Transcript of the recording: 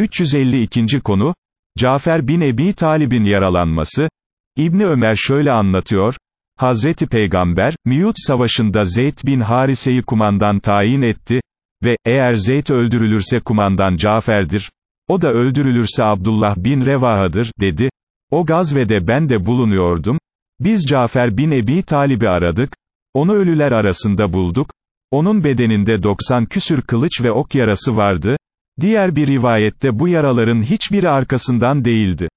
352. konu, Cafer bin Ebi Talib'in yaralanması, İbni Ömer şöyle anlatıyor, Hazreti Peygamber, Miyut Savaşı'nda Zeyd bin Harise'yi kumandan tayin etti, ve, eğer Zeyd öldürülürse kumandan Cafer'dir, o da öldürülürse Abdullah bin Revaha'dır, dedi, o gazvede ben de bulunuyordum, biz Cafer bin Ebi Talib'i aradık, onu ölüler arasında bulduk, onun bedeninde 90 küsür kılıç ve ok yarası vardı, diğer bir rivayette bu yaraların hiçbiri arkasından değildi.